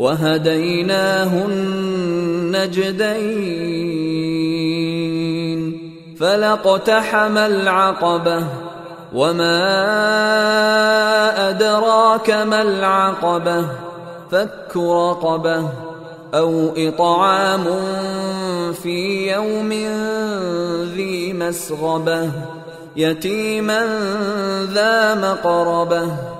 وهديناه النجدين فلاقتحم العقبة وما أدراك ما العقبة فك رقبة أو إطعام في يوم ذي مسغبة يتيما ذا مقربة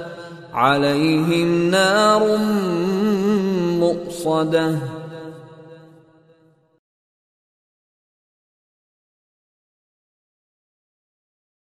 عليهم نار مؤصدة.